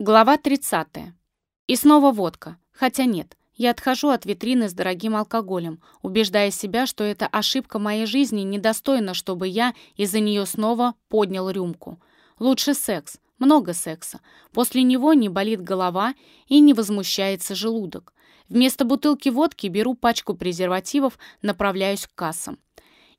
Глава 30. И снова водка. Хотя нет, я отхожу от витрины с дорогим алкоголем, убеждая себя, что эта ошибка моей жизни недостойна, чтобы я из-за нее снова поднял рюмку. Лучше секс, много секса. После него не болит голова и не возмущается желудок. Вместо бутылки водки беру пачку презервативов, направляюсь к кассам.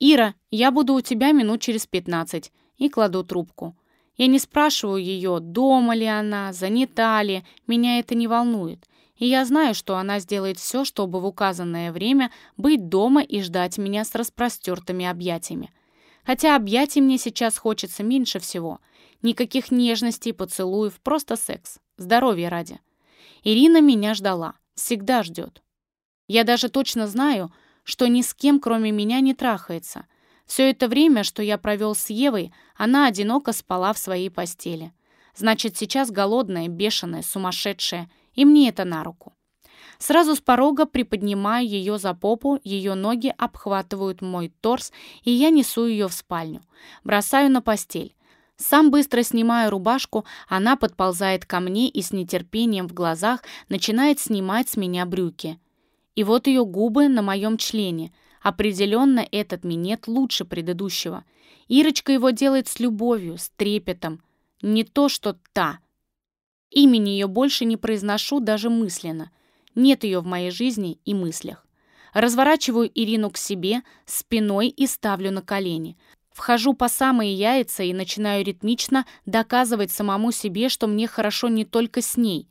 «Ира, я буду у тебя минут через 15» и кладу трубку. Я не спрашиваю ее, дома ли она, занята ли, меня это не волнует. И я знаю, что она сделает все, чтобы в указанное время быть дома и ждать меня с распростертыми объятиями. Хотя объятий мне сейчас хочется меньше всего. Никаких нежностей, поцелуев, просто секс. Здоровье ради. Ирина меня ждала. Всегда ждет. Я даже точно знаю, что ни с кем, кроме меня, не трахается. Все это время, что я провел с Евой, она одиноко спала в своей постели. Значит, сейчас голодная, бешеная, сумасшедшая, и мне это на руку. Сразу с порога приподнимаю ее за попу, ее ноги обхватывают мой торс, и я несу ее в спальню. Бросаю на постель. Сам быстро снимаю рубашку, она подползает ко мне и с нетерпением в глазах начинает снимать с меня брюки. И вот ее губы на моем члене. Определенно этот минет лучше предыдущего. Ирочка его делает с любовью, с трепетом. Не то, что та. Имени ее больше не произношу даже мысленно. Нет ее в моей жизни и мыслях. Разворачиваю Ирину к себе спиной и ставлю на колени. Вхожу по самые яйца и начинаю ритмично доказывать самому себе, что мне хорошо не только с ней.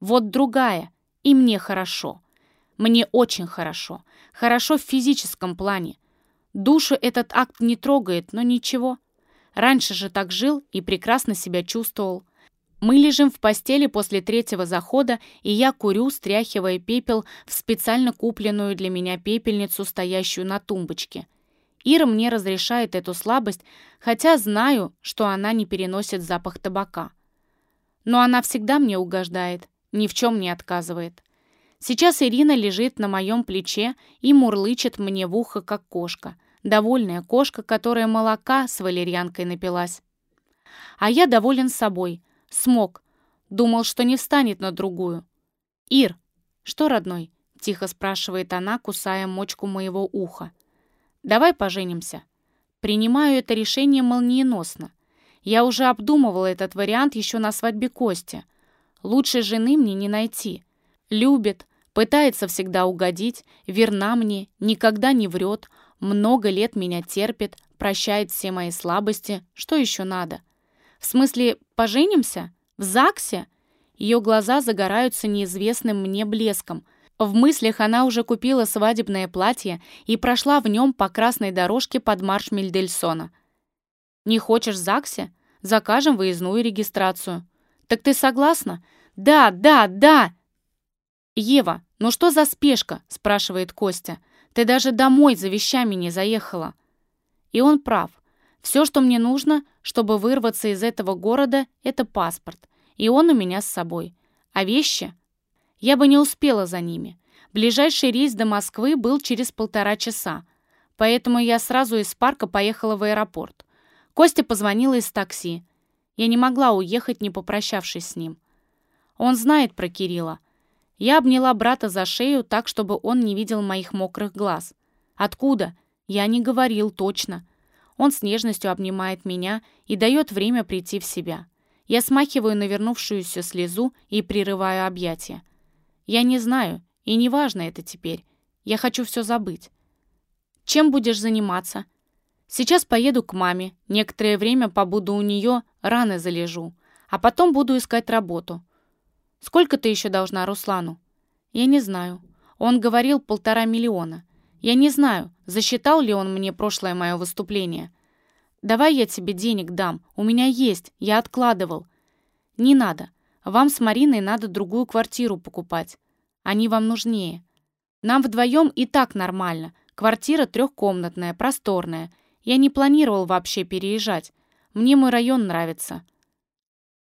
Вот другая, и мне хорошо. Мне очень хорошо. Хорошо в физическом плане. Душу этот акт не трогает, но ничего. Раньше же так жил и прекрасно себя чувствовал. Мы лежим в постели после третьего захода, и я курю, стряхивая пепел в специально купленную для меня пепельницу, стоящую на тумбочке. Ира мне разрешает эту слабость, хотя знаю, что она не переносит запах табака. Но она всегда мне угождает, ни в чем не отказывает. Сейчас Ирина лежит на моем плече и мурлычет мне в ухо, как кошка. Довольная кошка, которая молока с валерьянкой напилась. А я доволен собой. Смог. Думал, что не встанет на другую. «Ир, что, родной?» — тихо спрашивает она, кусая мочку моего уха. «Давай поженимся». Принимаю это решение молниеносно. Я уже обдумывал этот вариант еще на свадьбе Кости. Лучшей жены мне не найти любит, пытается всегда угодить, верна мне, никогда не врет, много лет меня терпит, прощает все мои слабости, что еще надо? В смысле, поженимся? В ЗАГСе? Ее глаза загораются неизвестным мне блеском. В мыслях она уже купила свадебное платье и прошла в нем по красной дорожке под марш Мельдельсона. «Не хочешь ЗАГСе? Закажем выездную регистрацию». «Так ты согласна?» «Да, да, да!» «Ева, ну что за спешка?» – спрашивает Костя. «Ты даже домой за вещами не заехала». И он прав. Все, что мне нужно, чтобы вырваться из этого города, это паспорт. И он у меня с собой. А вещи? Я бы не успела за ними. Ближайший рейс до Москвы был через полтора часа. Поэтому я сразу из парка поехала в аэропорт. Костя позвонила из такси. Я не могла уехать, не попрощавшись с ним. Он знает про Кирилла, я обняла брата за шею так, чтобы он не видел моих мокрых глаз. «Откуда?» Я не говорил точно. Он с нежностью обнимает меня и дает время прийти в себя. Я смахиваю навернувшуюся слезу и прерываю объятия. Я не знаю, и не важно это теперь. Я хочу все забыть. Чем будешь заниматься? Сейчас поеду к маме, некоторое время побуду у нее, раны залежу, а потом буду искать работу. Сколько ты еще должна Руслану? Я не знаю. Он говорил полтора миллиона. Я не знаю, засчитал ли он мне прошлое мое выступление. Давай я тебе денег дам. У меня есть, я откладывал. Не надо. Вам с Мариной надо другую квартиру покупать. Они вам нужнее. Нам вдвоем и так нормально. Квартира трехкомнатная, просторная. Я не планировал вообще переезжать. Мне мой район нравится.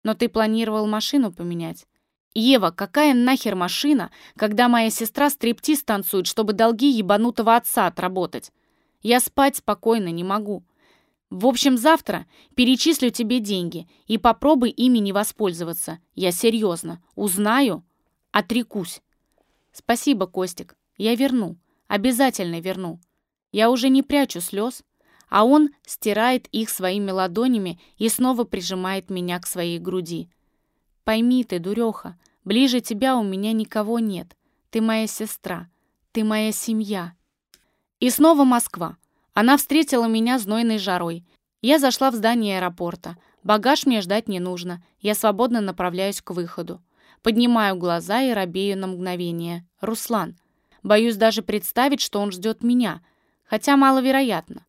Но ты планировал машину поменять. «Ева, какая нахер машина, когда моя сестра стриптиз танцует, чтобы долги ебанутого отца отработать? Я спать спокойно не могу. В общем, завтра перечислю тебе деньги и попробуй ими не воспользоваться. Я серьезно. Узнаю, отрекусь. Спасибо, Костик. Я верну. Обязательно верну. Я уже не прячу слез, а он стирает их своими ладонями и снова прижимает меня к своей груди. Пойми ты, дуреха, ближе тебя у меня никого нет. Ты моя сестра, ты моя семья. И снова Москва. Она встретила меня знойной жарой. Я зашла в здание аэропорта. Багаж мне ждать не нужно. Я свободно направляюсь к выходу. Поднимаю глаза и робею на мгновение. Руслан. Боюсь даже представить, что он ждет меня. Хотя маловероятно.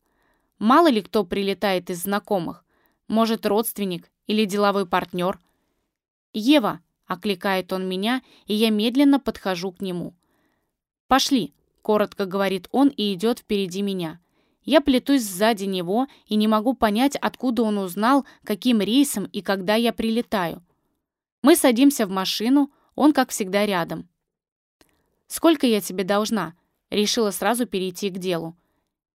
Мало ли кто прилетает из знакомых. Может, родственник или деловой партнер. «Ева!» — окликает он меня, и я медленно подхожу к нему. «Пошли!» — коротко говорит он и идет впереди меня. Я плетусь сзади него и не могу понять, откуда он узнал, каким рейсом и когда я прилетаю. Мы садимся в машину, он, как всегда, рядом. «Сколько я тебе должна?» Решила сразу перейти к делу.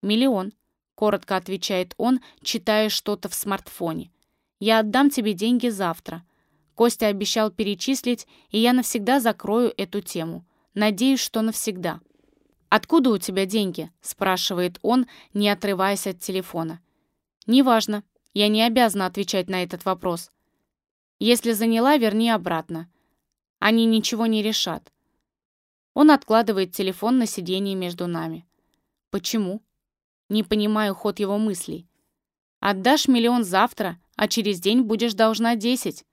«Миллион», — коротко отвечает он, читая что-то в смартфоне. «Я отдам тебе деньги завтра». Костя обещал перечислить, и я навсегда закрою эту тему. Надеюсь, что навсегда. «Откуда у тебя деньги?» — спрашивает он, не отрываясь от телефона. «Неважно. Я не обязана отвечать на этот вопрос. Если заняла, верни обратно. Они ничего не решат». Он откладывает телефон на сиденье между нами. «Почему?» Не понимаю ход его мыслей. «Отдашь миллион завтра, а через день будешь должна десять.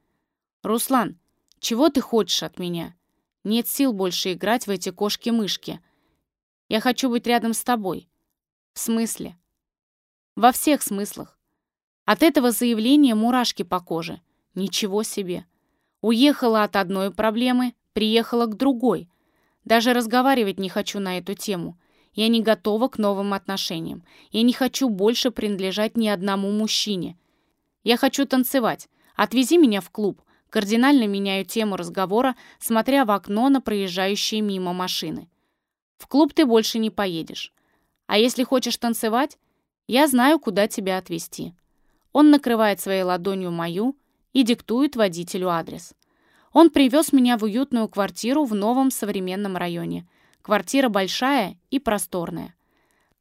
Руслан, чего ты хочешь от меня? Нет сил больше играть в эти кошки-мышки. Я хочу быть рядом с тобой. В смысле? Во всех смыслах. От этого заявления мурашки по коже. Ничего себе. Уехала от одной проблемы, приехала к другой. Даже разговаривать не хочу на эту тему. Я не готова к новым отношениям. Я не хочу больше принадлежать ни одному мужчине. Я хочу танцевать. Отвези меня в клуб. Кардинально меняю тему разговора, смотря в окно на проезжающие мимо машины. В клуб ты больше не поедешь. А если хочешь танцевать, я знаю, куда тебя отвезти. Он накрывает своей ладонью мою и диктует водителю адрес. Он привез меня в уютную квартиру в новом современном районе. Квартира большая и просторная.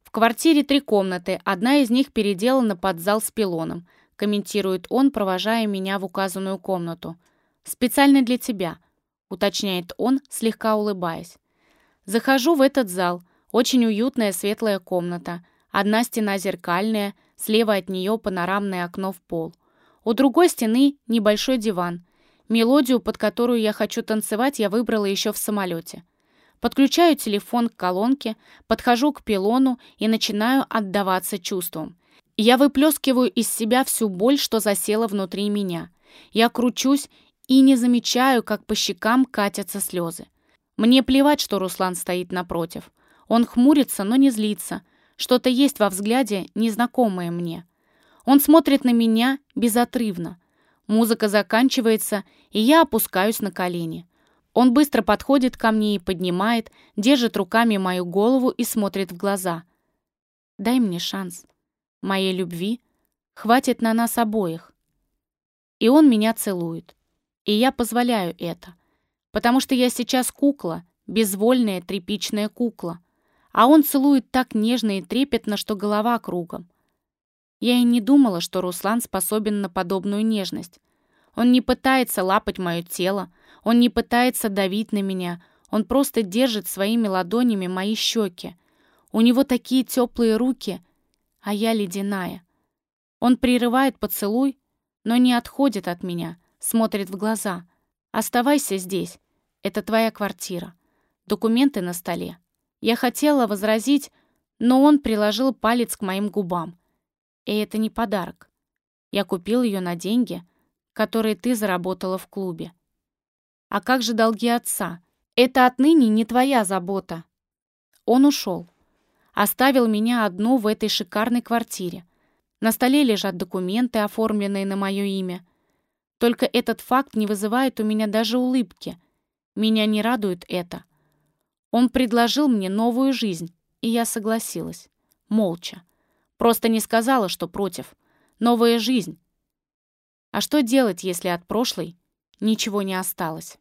В квартире три комнаты, одна из них переделана под зал с пилоном – комментирует он, провожая меня в указанную комнату. «Специально для тебя», — уточняет он, слегка улыбаясь. Захожу в этот зал. Очень уютная светлая комната. Одна стена зеркальная, слева от нее панорамное окно в пол. У другой стены небольшой диван. Мелодию, под которую я хочу танцевать, я выбрала еще в самолете. Подключаю телефон к колонке, подхожу к пилону и начинаю отдаваться чувствам. Я выплескиваю из себя всю боль, что засела внутри меня. Я кручусь и не замечаю, как по щекам катятся слезы. Мне плевать, что Руслан стоит напротив. Он хмурится, но не злится. Что-то есть во взгляде, незнакомое мне. Он смотрит на меня безотрывно. Музыка заканчивается, и я опускаюсь на колени. Он быстро подходит ко мне и поднимает, держит руками мою голову и смотрит в глаза. «Дай мне шанс», моей любви хватит на нас обоих. И он меня целует. И я позволяю это. Потому что я сейчас кукла, безвольная тряпичная кукла. А он целует так нежно и трепетно, что голова кругом. Я и не думала, что Руслан способен на подобную нежность. Он не пытается лапать мое тело, он не пытается давить на меня, он просто держит своими ладонями мои щеки. У него такие теплые руки — а я ледяная. Он прерывает поцелуй, но не отходит от меня, смотрит в глаза. «Оставайся здесь. Это твоя квартира. Документы на столе». Я хотела возразить, но он приложил палец к моим губам. И это не подарок. Я купил ее на деньги, которые ты заработала в клубе. А как же долги отца? Это отныне не твоя забота. Он ушел. Оставил меня одну в этой шикарной квартире. На столе лежат документы, оформленные на мое имя. Только этот факт не вызывает у меня даже улыбки. Меня не радует это. Он предложил мне новую жизнь, и я согласилась. Молча. Просто не сказала, что против. новая жизнь. А что делать, если от прошлой ничего не осталось?